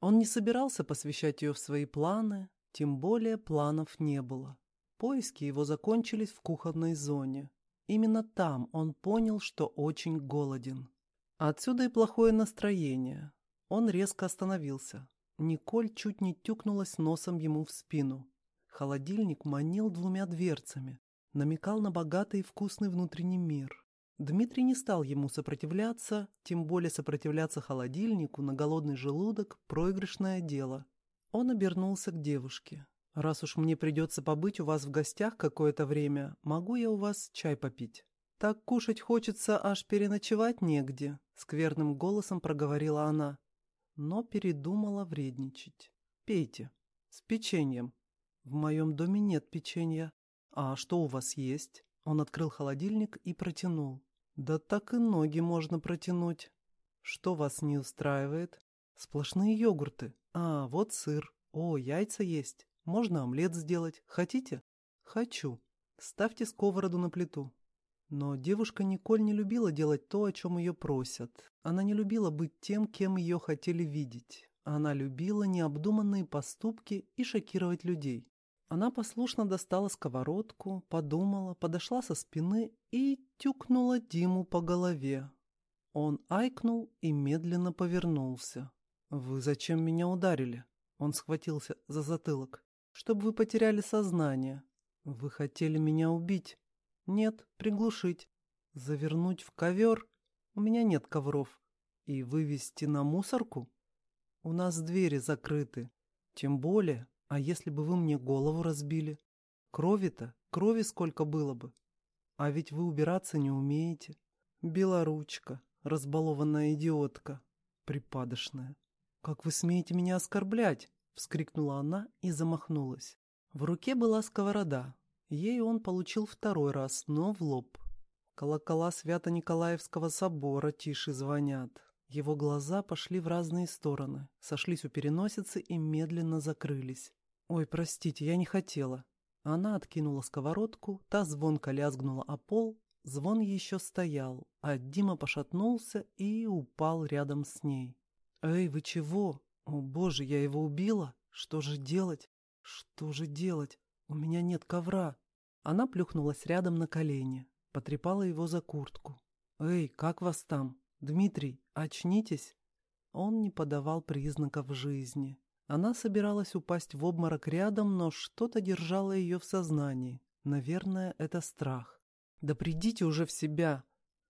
Он не собирался посвящать ее в свои планы, тем более планов не было. Поиски его закончились в кухонной зоне. Именно там он понял, что очень голоден. Отсюда и плохое настроение. Он резко остановился. Николь чуть не тюкнулась носом ему в спину. Холодильник манил двумя дверцами, намекал на богатый и вкусный внутренний мир. Дмитрий не стал ему сопротивляться, тем более сопротивляться холодильнику на голодный желудок – проигрышное дело. Он обернулся к девушке. «Раз уж мне придется побыть у вас в гостях какое-то время, могу я у вас чай попить?» «Так кушать хочется, аж переночевать негде», — скверным голосом проговорила она. Но передумала вредничать. «Пейте. С печеньем. В моем доме нет печенья. А что у вас есть?» Он открыл холодильник и протянул. «Да так и ноги можно протянуть. Что вас не устраивает?» «Сплошные йогурты. А, вот сыр. О, яйца есть. Можно омлет сделать. Хотите?» «Хочу. Ставьте сковороду на плиту. Но девушка Николь не любила делать то, о чем ее просят. Она не любила быть тем, кем ее хотели видеть. Она любила необдуманные поступки и шокировать людей. Она послушно достала сковородку, подумала, подошла со спины и тюкнула Диму по голове. Он айкнул и медленно повернулся. «Вы зачем меня ударили?» Он схватился за затылок. «Чтобы вы потеряли сознание. Вы хотели меня убить». Нет, приглушить. Завернуть в ковер? У меня нет ковров. И вывести на мусорку? У нас двери закрыты. Тем более, а если бы вы мне голову разбили? Крови-то, крови сколько было бы. А ведь вы убираться не умеете. Белоручка, разбалованная идиотка, припадочная. «Как вы смеете меня оскорблять?» — вскрикнула она и замахнулась. В руке была сковорода, Ей он получил второй раз, но в лоб. Колокола Свято-Николаевского собора тише звонят. Его глаза пошли в разные стороны, сошлись у переносицы и медленно закрылись. «Ой, простите, я не хотела». Она откинула сковородку, та звонко лязгнула о пол, звон еще стоял, а Дима пошатнулся и упал рядом с ней. «Эй, вы чего? О, боже, я его убила? Что же делать? Что же делать? «У меня нет ковра». Она плюхнулась рядом на колени, потрепала его за куртку. «Эй, как вас там? Дмитрий, очнитесь!» Он не подавал признаков жизни. Она собиралась упасть в обморок рядом, но что-то держало ее в сознании. Наверное, это страх. «Да придите уже в себя!»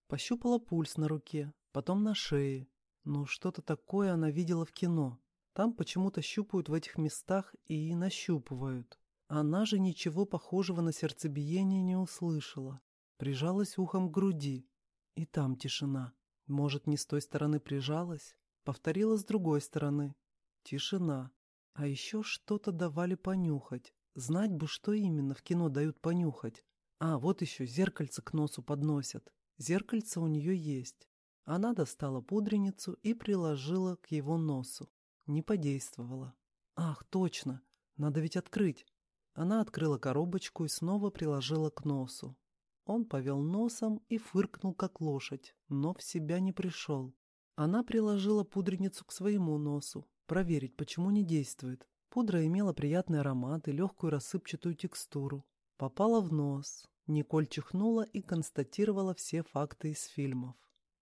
Пощупала пульс на руке, потом на шее. Ну, что-то такое она видела в кино. Там почему-то щупают в этих местах и нащупывают. Она же ничего похожего на сердцебиение не услышала. Прижалась ухом к груди. И там тишина. Может, не с той стороны прижалась? Повторила с другой стороны. Тишина. А еще что-то давали понюхать. Знать бы, что именно в кино дают понюхать. А, вот еще зеркальце к носу подносят. Зеркальце у нее есть. Она достала пудреницу и приложила к его носу. Не подействовала. Ах, точно. Надо ведь открыть. Она открыла коробочку и снова приложила к носу. Он повел носом и фыркнул, как лошадь, но в себя не пришел. Она приложила пудреницу к своему носу, проверить, почему не действует. Пудра имела приятный аромат и легкую рассыпчатую текстуру. Попала в нос. Николь чихнула и констатировала все факты из фильмов.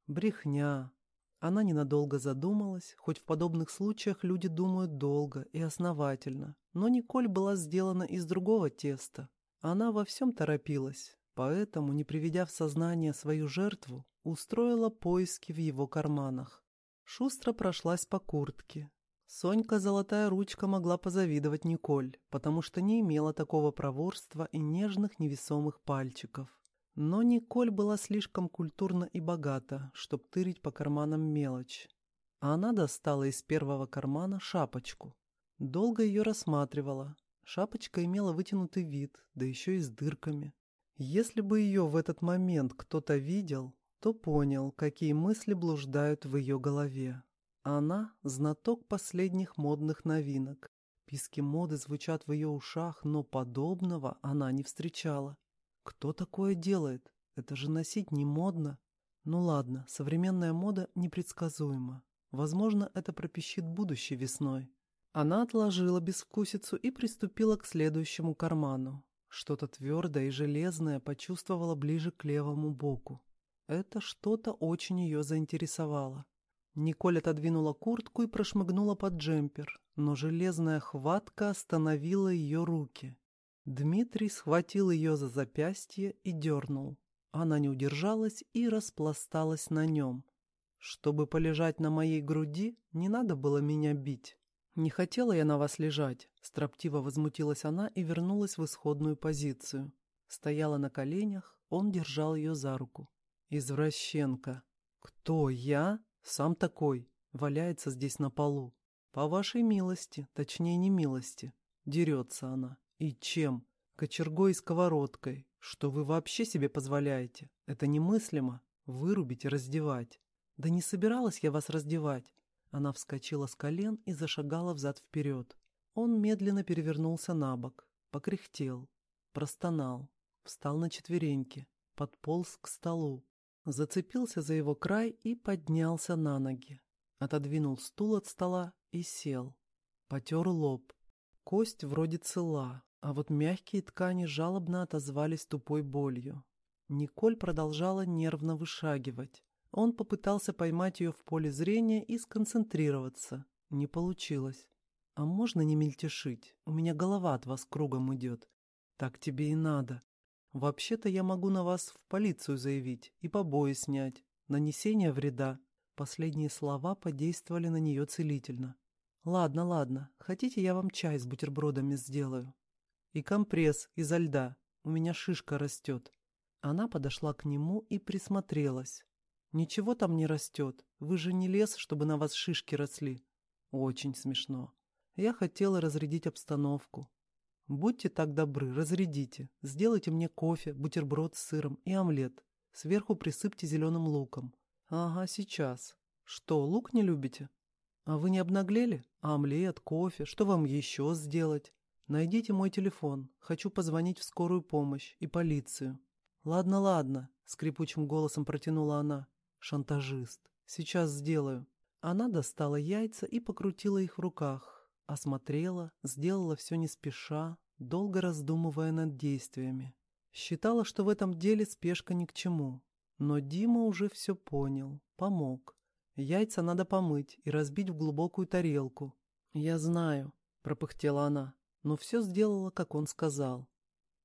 Брехня. Она ненадолго задумалась, хоть в подобных случаях люди думают долго и основательно. Но Николь была сделана из другого теста. Она во всем торопилась, поэтому, не приведя в сознание свою жертву, устроила поиски в его карманах. Шустро прошлась по куртке. Сонька Золотая Ручка могла позавидовать Николь, потому что не имела такого проворства и нежных невесомых пальчиков. Но Николь была слишком культурна и богата, чтоб тырить по карманам мелочь. А она достала из первого кармана шапочку, Долго ее рассматривала. Шапочка имела вытянутый вид, да еще и с дырками. Если бы ее в этот момент кто-то видел, то понял, какие мысли блуждают в ее голове. Она — знаток последних модных новинок. Писки моды звучат в ее ушах, но подобного она не встречала. Кто такое делает? Это же носить не модно. Ну ладно, современная мода непредсказуема. Возможно, это пропищит будущей весной. Она отложила безвкусицу и приступила к следующему карману. Что-то твердое и железное почувствовала ближе к левому боку. Это что-то очень ее заинтересовало. Николь отодвинула куртку и прошмыгнула под джемпер, но железная хватка остановила ее руки. Дмитрий схватил ее за запястье и дернул. Она не удержалась и распласталась на нем. Чтобы полежать на моей груди, не надо было меня бить. «Не хотела я на вас лежать», — строптиво возмутилась она и вернулась в исходную позицию. Стояла на коленях, он держал ее за руку. «Извращенка!» «Кто я? Сам такой. Валяется здесь на полу. По вашей милости, точнее не милости. Дерется она. И чем? Кочергой и сковородкой. Что вы вообще себе позволяете? Это немыслимо. Вырубить и раздевать. Да не собиралась я вас раздевать. Она вскочила с колен и зашагала взад-вперед. Он медленно перевернулся на бок, покряхтел, простонал, встал на четвереньки, подполз к столу, зацепился за его край и поднялся на ноги. Отодвинул стул от стола и сел. Потер лоб. Кость вроде цела, а вот мягкие ткани жалобно отозвались тупой болью. Николь продолжала нервно вышагивать. Он попытался поймать ее в поле зрения и сконцентрироваться. Не получилось. «А можно не мельтешить? У меня голова от вас кругом идет. Так тебе и надо. Вообще-то я могу на вас в полицию заявить и побои снять. Нанесение вреда». Последние слова подействовали на нее целительно. «Ладно, ладно. Хотите, я вам чай с бутербродами сделаю?» «И компресс изо льда. У меня шишка растет». Она подошла к нему и присмотрелась. Ничего там не растет. Вы же не лес, чтобы на вас шишки росли. Очень смешно. Я хотела разрядить обстановку. Будьте так добры, разрядите. Сделайте мне кофе, бутерброд с сыром и омлет. Сверху присыпьте зеленым луком. Ага, сейчас. Что, лук не любите? А вы не обнаглели? омлет, кофе, что вам еще сделать? Найдите мой телефон. Хочу позвонить в скорую помощь и полицию. Ладно, ладно, скрипучим голосом протянула она. Шантажист. Сейчас сделаю. Она достала яйца и покрутила их в руках. Осмотрела, сделала все не спеша, долго раздумывая над действиями. Считала, что в этом деле спешка ни к чему. Но Дима уже все понял, помог. Яйца надо помыть и разбить в глубокую тарелку. «Я знаю», — пропыхтела она, но все сделала, как он сказал.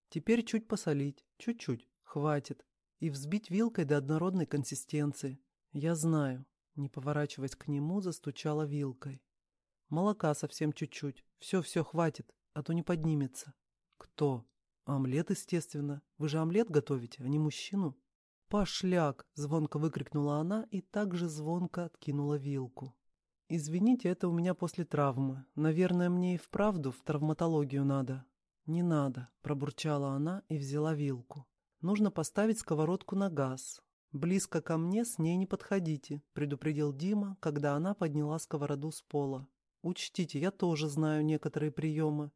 Теперь чуть посолить, чуть-чуть, хватит и взбить вилкой до однородной консистенции. Я знаю. Не поворачиваясь к нему, застучала вилкой. Молока совсем чуть-чуть. Все-все, хватит, а то не поднимется. Кто? Омлет, естественно. Вы же омлет готовите, а не мужчину? «Пошляк!» — звонко выкрикнула она и также звонко откинула вилку. «Извините, это у меня после травмы. Наверное, мне и вправду в травматологию надо». «Не надо», — пробурчала она и взяла вилку. Нужно поставить сковородку на газ. Близко ко мне с ней не подходите, предупредил Дима, когда она подняла сковороду с пола. Учтите, я тоже знаю некоторые приемы.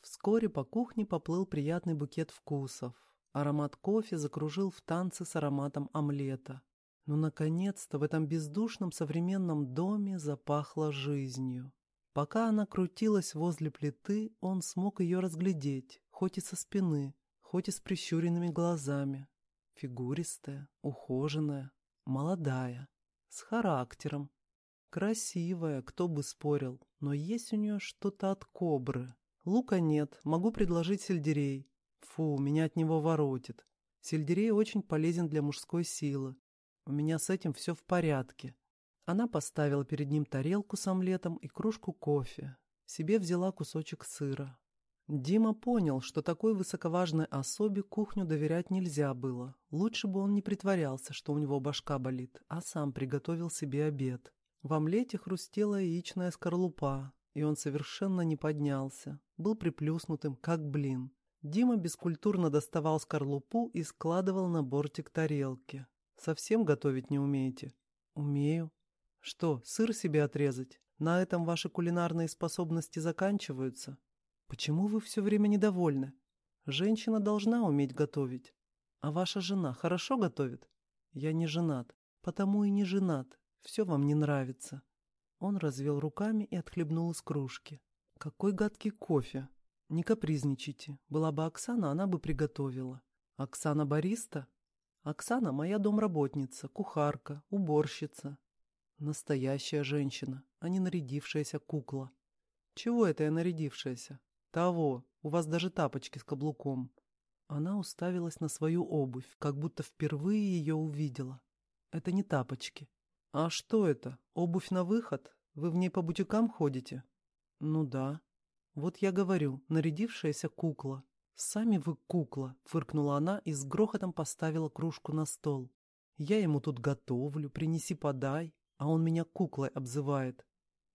Вскоре по кухне поплыл приятный букет вкусов. Аромат кофе закружил в танце с ароматом омлета. Но, наконец-то, в этом бездушном современном доме запахло жизнью. Пока она крутилась возле плиты, он смог ее разглядеть, хоть и со спины, хоть и с прищуренными глазами. Фигуристая, ухоженная, молодая, с характером. Красивая, кто бы спорил, но есть у нее что-то от кобры. Лука нет, могу предложить сельдерей. Фу, меня от него воротит. Сельдерей очень полезен для мужской силы. У меня с этим все в порядке. Она поставила перед ним тарелку с омлетом и кружку кофе. Себе взяла кусочек сыра. Дима понял, что такой высоковажной особе кухню доверять нельзя было. Лучше бы он не притворялся, что у него башка болит, а сам приготовил себе обед. В омлете хрустела яичная скорлупа, и он совершенно не поднялся. Был приплюснутым, как блин. Дима бескультурно доставал скорлупу и складывал на бортик тарелки. «Совсем готовить не умеете?» «Умею». «Что, сыр себе отрезать? На этом ваши кулинарные способности заканчиваются?» Почему вы все время недовольны? Женщина должна уметь готовить. А ваша жена хорошо готовит? Я не женат, потому и не женат. Все вам не нравится. Он развел руками и отхлебнул из кружки. «Какой гадкий кофе! Не капризничайте. Была бы Оксана, она бы приготовила. Оксана бариста? Оксана моя домработница, кухарка, уборщица. Настоящая женщина, а не нарядившаяся кукла. Чего это я нарядившаяся? Того, у вас даже тапочки с каблуком. Она уставилась на свою обувь, как будто впервые ее увидела. Это не тапочки. А что это? Обувь на выход? Вы в ней по бутикам ходите? Ну да. Вот я говорю, нарядившаяся кукла. «Сами вы кукла!» — фыркнула она и с грохотом поставила кружку на стол. «Я ему тут готовлю, принеси подай, а он меня куклой обзывает».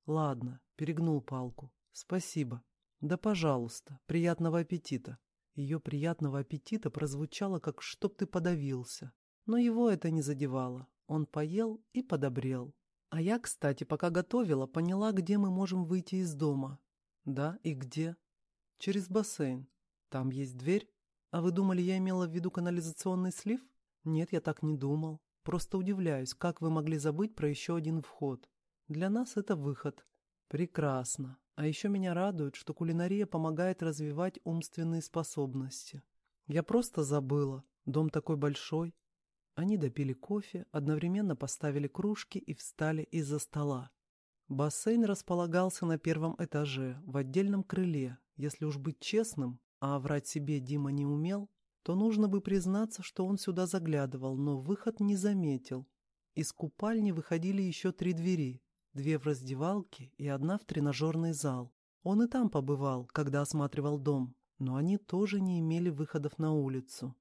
«Ладно», — перегнул палку. «Спасибо». «Да пожалуйста, приятного аппетита». Ее приятного аппетита прозвучало, как «чтоб ты подавился». Но его это не задевало. Он поел и подобрел. А я, кстати, пока готовила, поняла, где мы можем выйти из дома. Да, и где? Через бассейн. Там есть дверь? А вы думали, я имела в виду канализационный слив? Нет, я так не думал. Просто удивляюсь, как вы могли забыть про еще один вход. Для нас это выход. Прекрасно. А еще меня радует, что кулинария помогает развивать умственные способности. Я просто забыла. Дом такой большой. Они допили кофе, одновременно поставили кружки и встали из-за стола. Бассейн располагался на первом этаже, в отдельном крыле. Если уж быть честным, а врать себе Дима не умел, то нужно бы признаться, что он сюда заглядывал, но выход не заметил. Из купальни выходили еще три двери, две в раздевалке и одна в тренажерный зал. Он и там побывал, когда осматривал дом, но они тоже не имели выходов на улицу.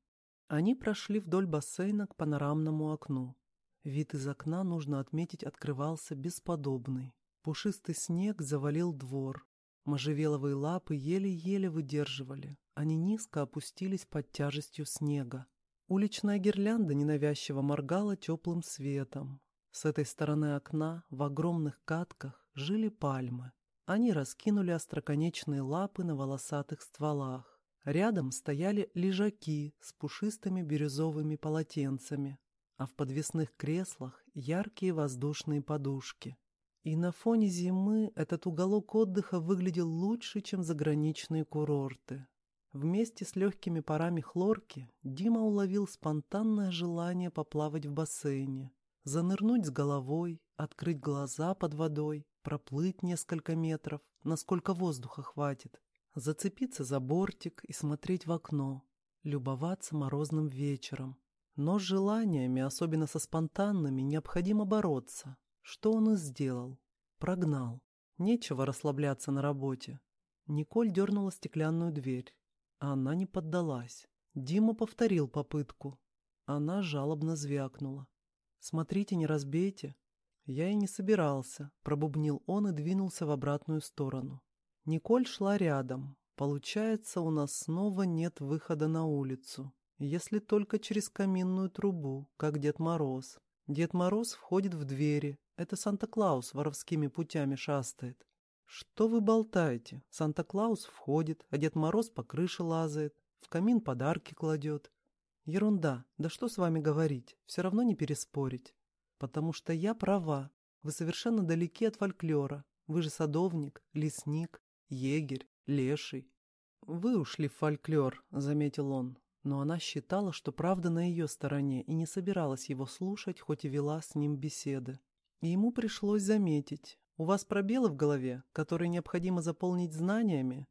Они прошли вдоль бассейна к панорамному окну. Вид из окна, нужно отметить, открывался бесподобный. Пушистый снег завалил двор, Можжевеловые лапы еле-еле выдерживали. Они низко опустились под тяжестью снега. Уличная гирлянда ненавязчиво моргала теплым светом. С этой стороны окна в огромных катках жили пальмы. Они раскинули остроконечные лапы на волосатых стволах. Рядом стояли лежаки с пушистыми бирюзовыми полотенцами, а в подвесных креслах яркие воздушные подушки. И на фоне зимы этот уголок отдыха выглядел лучше, чем заграничные курорты. Вместе с легкими парами хлорки Дима уловил спонтанное желание поплавать в бассейне, занырнуть с головой, открыть глаза под водой, проплыть несколько метров, насколько воздуха хватит, зацепиться за бортик и смотреть в окно, любоваться морозным вечером. Но с желаниями, особенно со спонтанными, необходимо бороться. Что он и сделал. Прогнал. Нечего расслабляться на работе. Николь дернула стеклянную дверь. А она не поддалась. Дима повторил попытку. Она жалобно звякнула. «Смотрите, не разбейте». Я и не собирался, пробубнил он и двинулся в обратную сторону. Николь шла рядом. Получается, у нас снова нет выхода на улицу. Если только через каминную трубу, как Дед Мороз. Дед Мороз входит в двери, это Санта-Клаус воровскими путями шастает. Что вы болтаете? Санта-Клаус входит, а Дед Мороз по крыше лазает, в камин подарки кладет. Ерунда, да что с вами говорить, все равно не переспорить. Потому что я права, вы совершенно далеки от фольклора. Вы же садовник, лесник, егерь, леший. Вы ушли в фольклор, заметил он, но она считала, что правда на ее стороне и не собиралась его слушать, хоть и вела с ним беседы. И ему пришлось заметить. У вас пробелы в голове, которые необходимо заполнить знаниями?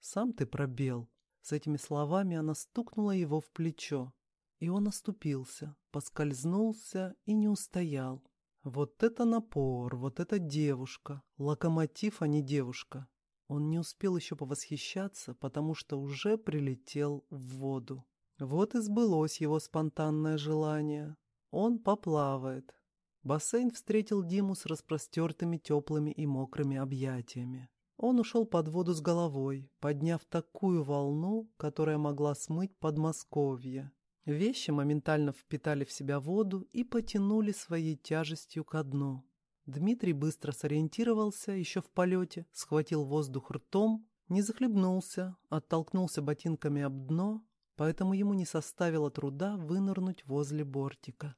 Сам ты пробел. С этими словами она стукнула его в плечо. И он оступился, поскользнулся и не устоял. Вот это напор, вот эта девушка. Локомотив, а не девушка. Он не успел еще повосхищаться, потому что уже прилетел в воду. Вот и сбылось его спонтанное желание. Он поплавает, Бассейн встретил Диму с распростертыми теплыми и мокрыми объятиями. Он ушел под воду с головой, подняв такую волну, которая могла смыть Подмосковье. Вещи моментально впитали в себя воду и потянули своей тяжестью ко дну. Дмитрий быстро сориентировался еще в полете, схватил воздух ртом, не захлебнулся, оттолкнулся ботинками об дно, поэтому ему не составило труда вынырнуть возле бортика.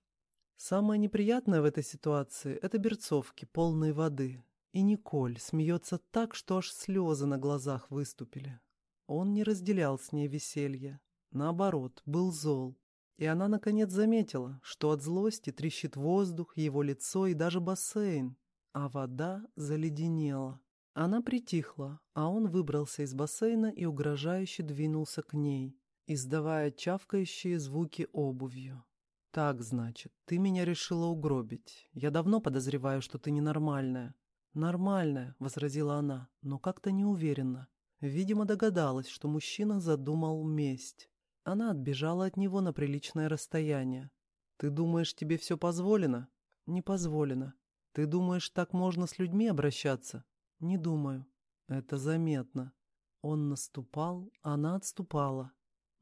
Самое неприятное в этой ситуации – это берцовки, полные воды. И Николь смеется так, что аж слезы на глазах выступили. Он не разделял с ней веселье. Наоборот, был зол. И она, наконец, заметила, что от злости трещит воздух, его лицо и даже бассейн, а вода заледенела. Она притихла, а он выбрался из бассейна и угрожающе двинулся к ней, издавая чавкающие звуки обувью. «Так, значит, ты меня решила угробить. Я давно подозреваю, что ты ненормальная». «Нормальная», — возразила она, но как-то неуверенно. Видимо, догадалась, что мужчина задумал месть. Она отбежала от него на приличное расстояние. «Ты думаешь, тебе все позволено?» «Не позволено. Ты думаешь, так можно с людьми обращаться?» «Не думаю. Это заметно». Он наступал, она отступала.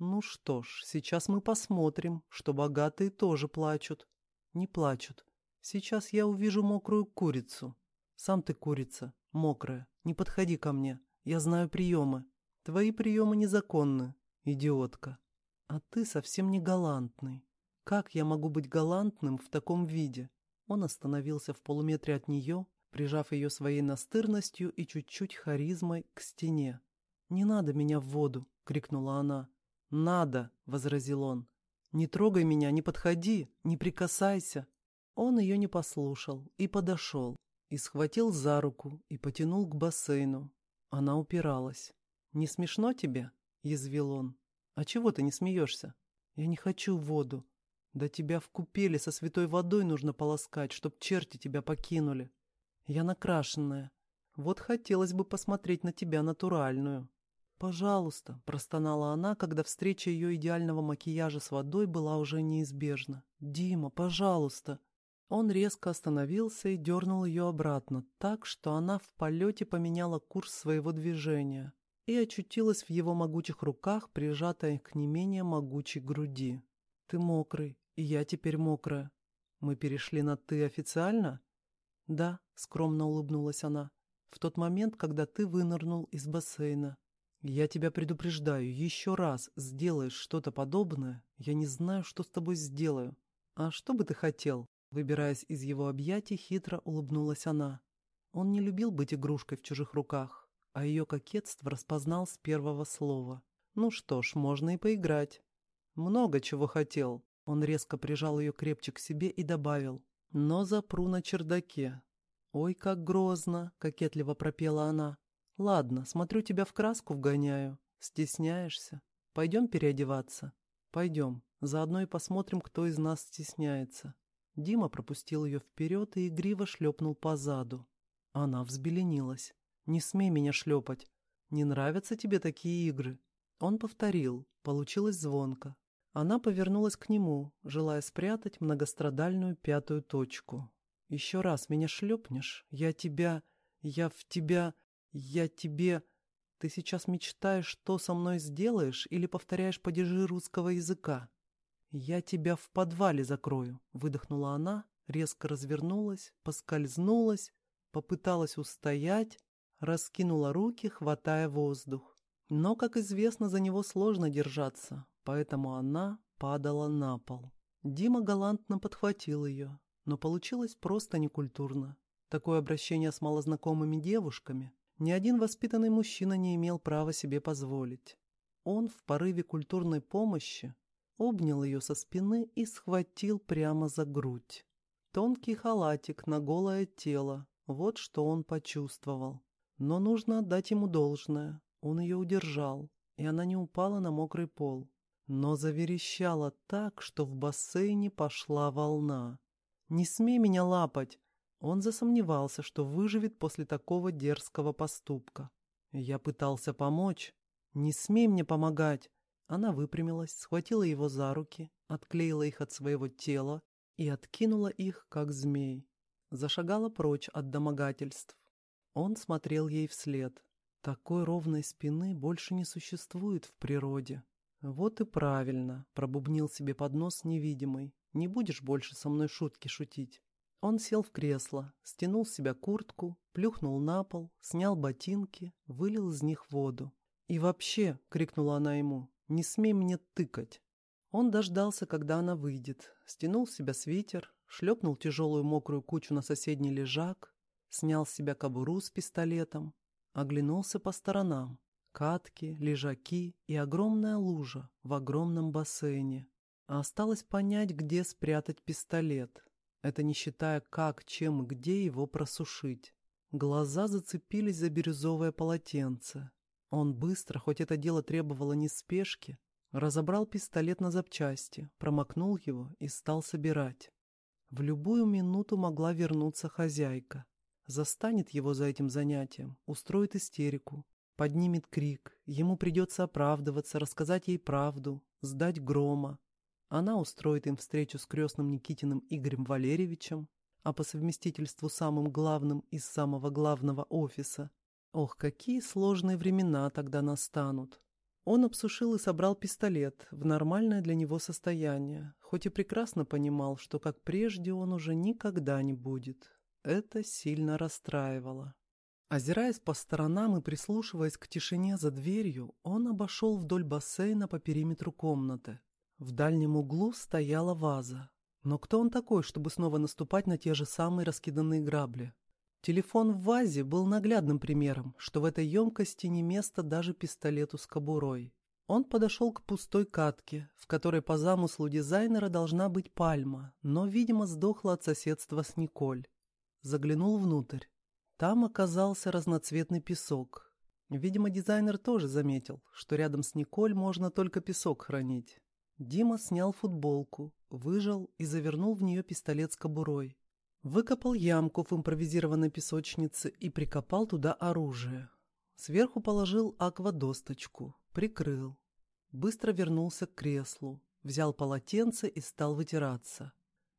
Ну что ж, сейчас мы посмотрим, что богатые тоже плачут. Не плачут. Сейчас я увижу мокрую курицу. Сам ты курица, мокрая. Не подходи ко мне. Я знаю приемы. Твои приемы незаконны, идиотка. А ты совсем не галантный. Как я могу быть галантным в таком виде? Он остановился в полуметре от нее, прижав ее своей настырностью и чуть-чуть харизмой к стене. «Не надо меня в воду!» — крикнула она. «Надо», — возразил он. «Не трогай меня, не подходи, не прикасайся». Он ее не послушал и подошел, и схватил за руку и потянул к бассейну. Она упиралась. «Не смешно тебе?» — язвил он. «А чего ты не смеешься?» «Я не хочу воду. Да тебя в купели со святой водой нужно полоскать, чтоб черти тебя покинули. Я накрашенная. Вот хотелось бы посмотреть на тебя натуральную». «Пожалуйста», — простонала она, когда встреча ее идеального макияжа с водой была уже неизбежна. «Дима, пожалуйста». Он резко остановился и дернул ее обратно, так, что она в полете поменяла курс своего движения и очутилась в его могучих руках, прижатая к не менее могучей груди. «Ты мокрый, и я теперь мокрая. Мы перешли на «ты» официально?» «Да», — скромно улыбнулась она, — «в тот момент, когда ты вынырнул из бассейна. «Я тебя предупреждаю, еще раз сделаешь что-то подобное, я не знаю, что с тобой сделаю. А что бы ты хотел?» Выбираясь из его объятий, хитро улыбнулась она. Он не любил быть игрушкой в чужих руках, а ее кокетство распознал с первого слова. «Ну что ж, можно и поиграть». «Много чего хотел». Он резко прижал ее крепче к себе и добавил. «Но запру на чердаке». «Ой, как грозно!» — кокетливо пропела она. Ладно, смотрю, тебя в краску вгоняю. Стесняешься? Пойдем переодеваться? Пойдем. Заодно и посмотрим, кто из нас стесняется. Дима пропустил ее вперед и игриво шлепнул по заду. Она взбеленилась. «Не смей меня шлепать. Не нравятся тебе такие игры?» Он повторил. Получилось звонко. Она повернулась к нему, желая спрятать многострадальную пятую точку. «Еще раз меня шлепнешь, я тебя... я в тебя...» «Я тебе...» «Ты сейчас мечтаешь, что со мной сделаешь, или повторяешь падежи русского языка?» «Я тебя в подвале закрою», — выдохнула она, резко развернулась, поскользнулась, попыталась устоять, раскинула руки, хватая воздух. Но, как известно, за него сложно держаться, поэтому она падала на пол. Дима галантно подхватил ее, но получилось просто некультурно. Такое обращение с малознакомыми девушками ни один воспитанный мужчина не имел права себе позволить. Он в порыве культурной помощи обнял ее со спины и схватил прямо за грудь. Тонкий халатик на голое тело, вот что он почувствовал. Но нужно отдать ему должное. Он ее удержал, и она не упала на мокрый пол. Но заверещала так, что в бассейне пошла волна. «Не смей меня лапать! Он засомневался, что выживет после такого дерзкого поступка. Я пытался помочь. «Не смей мне помогать!» Она выпрямилась, схватила его за руки, отклеила их от своего тела и откинула их, как змей. Зашагала прочь от домогательств. Он смотрел ей вслед. Такой ровной спины больше не существует в природе. «Вот и правильно», — пробубнил себе под нос невидимый. «Не будешь больше со мной шутки шутить. Он сел в кресло, стянул с себя куртку, плюхнул на пол, снял ботинки, вылил из них воду. «И вообще», — крикнула она ему, — «не смей мне тыкать». Он дождался, когда она выйдет, стянул с себя свитер, шлепнул тяжелую мокрую кучу на соседний лежак, снял с себя кобуру с пистолетом, оглянулся по сторонам. Катки, лежаки и огромная лужа в огромном бассейне. А осталось понять, где спрятать пистолет. Это не считая, как, чем и где его просушить. Глаза зацепились за бирюзовое полотенце. Он быстро, хоть это дело требовало не спешки, разобрал пистолет на запчасти, промокнул его и стал собирать. В любую минуту могла вернуться хозяйка. Застанет его за этим занятием, устроит истерику, поднимет крик, ему придется оправдываться, рассказать ей правду, сдать грома. Она устроит им встречу с крестным Никитиным Игорем Валерьевичем, а по совместительству самым главным из самого главного офиса. Ох, какие сложные времена тогда настанут. Он обсушил и собрал пистолет в нормальное для него состояние, хоть и прекрасно понимал, что как прежде он уже никогда не будет. Это сильно расстраивало. Озираясь по сторонам и прислушиваясь к тишине за дверью, он обошел вдоль бассейна по периметру комнаты. В дальнем углу стояла ваза. Но кто он такой, чтобы снова наступать на те же самые раскиданные грабли? Телефон в вазе был наглядным примером, что в этой емкости не место даже пистолету с кобурой. Он подошел к пустой катке, в которой по замыслу дизайнера должна быть пальма, но, видимо, сдохла от соседства с Николь. Заглянул внутрь. Там оказался разноцветный песок. Видимо, дизайнер тоже заметил, что рядом с Николь можно только песок хранить. Дима снял футболку, выжал и завернул в нее пистолет с кобурой. Выкопал ямку в импровизированной песочнице и прикопал туда оружие. Сверху положил аквадосточку, прикрыл. Быстро вернулся к креслу, взял полотенце и стал вытираться.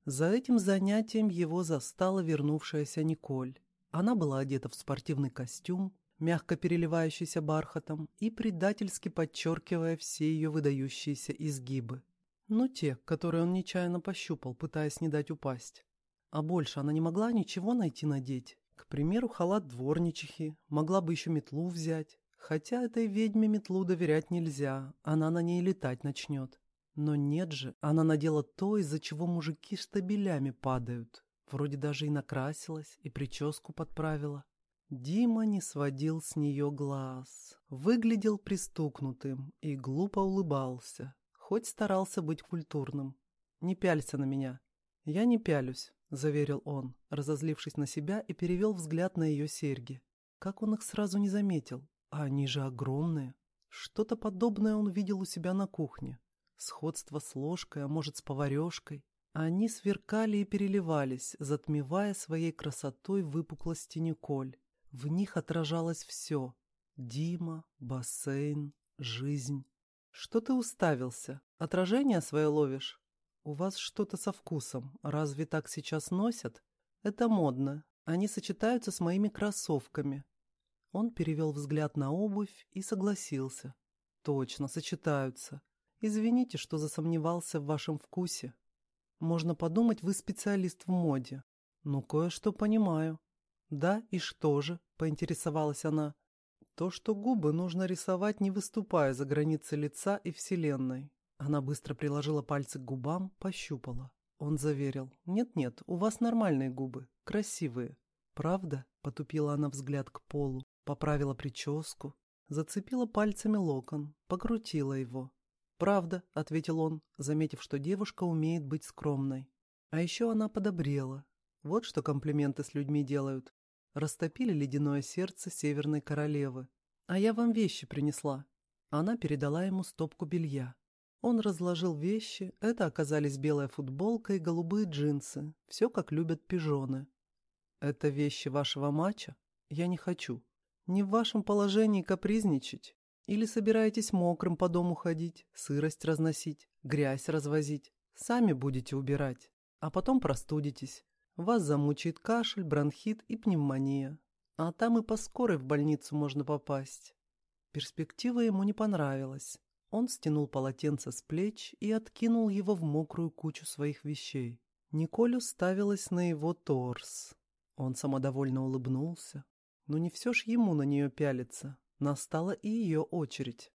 За этим занятием его застала вернувшаяся Николь. Она была одета в спортивный костюм, мягко переливающийся бархатом и предательски подчеркивая все ее выдающиеся изгибы. Ну, те, которые он нечаянно пощупал, пытаясь не дать упасть. А больше она не могла ничего найти надеть. К примеру, халат дворничихи, могла бы еще метлу взять. Хотя этой ведьме метлу доверять нельзя, она на ней летать начнет. Но нет же, она надела то, из-за чего мужики штабелями падают. Вроде даже и накрасилась, и прическу подправила. Дима не сводил с нее глаз. Выглядел пристукнутым и глупо улыбался, хоть старался быть культурным. «Не пялься на меня». «Я не пялюсь», — заверил он, разозлившись на себя и перевел взгляд на ее серьги. Как он их сразу не заметил? А они же огромные. Что-то подобное он видел у себя на кухне. Сходство с ложкой, а может, с поварешкой. Они сверкали и переливались, затмевая своей красотой выпуклости Николь. В них отражалось все — Дима, бассейн, жизнь. Что ты уставился? Отражение свое ловишь? У вас что-то со вкусом. Разве так сейчас носят? Это модно. Они сочетаются с моими кроссовками. Он перевел взгляд на обувь и согласился. Точно, сочетаются. Извините, что засомневался в вашем вкусе. Можно подумать, вы специалист в моде. Ну, кое-что понимаю. Да, и что же? Поинтересовалась она. То, что губы нужно рисовать, не выступая за границы лица и вселенной. Она быстро приложила пальцы к губам, пощупала. Он заверил. «Нет-нет, у вас нормальные губы, красивые». «Правда?» — потупила она взгляд к полу, поправила прическу, зацепила пальцами локон, покрутила его. «Правда», — ответил он, заметив, что девушка умеет быть скромной. А еще она подобрела. Вот что комплименты с людьми делают. Растопили ледяное сердце северной королевы. «А я вам вещи принесла». Она передала ему стопку белья. Он разложил вещи, это оказались белая футболка и голубые джинсы, все как любят пижоны. «Это вещи вашего мача? Я не хочу. Не в вашем положении капризничать. Или собираетесь мокрым по дому ходить, сырость разносить, грязь развозить. Сами будете убирать, а потом простудитесь. Вас замучает кашель, бронхит и пневмония. А там и по скорой в больницу можно попасть. Перспектива ему не понравилась. Он стянул полотенце с плеч и откинул его в мокрую кучу своих вещей. Николь уставилась на его торс. Он самодовольно улыбнулся. Но не все ж ему на нее пялиться. Настала и ее очередь.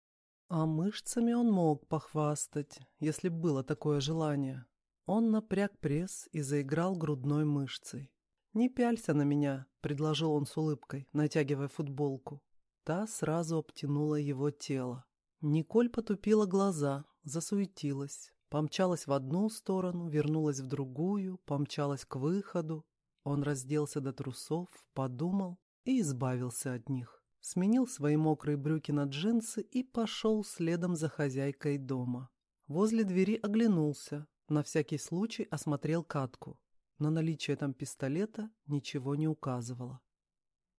А мышцами он мог похвастать, если было такое желание. Он напряг пресс и заиграл грудной мышцей. «Не пялься на меня», — предложил он с улыбкой, натягивая футболку. Та сразу обтянула его тело. Николь потупила глаза, засуетилась, помчалась в одну сторону, вернулась в другую, помчалась к выходу. Он разделся до трусов, подумал и избавился от них. Сменил свои мокрые брюки на джинсы и пошел следом за хозяйкой дома. Возле двери оглянулся, на всякий случай осмотрел катку. На наличие там пистолета ничего не указывало.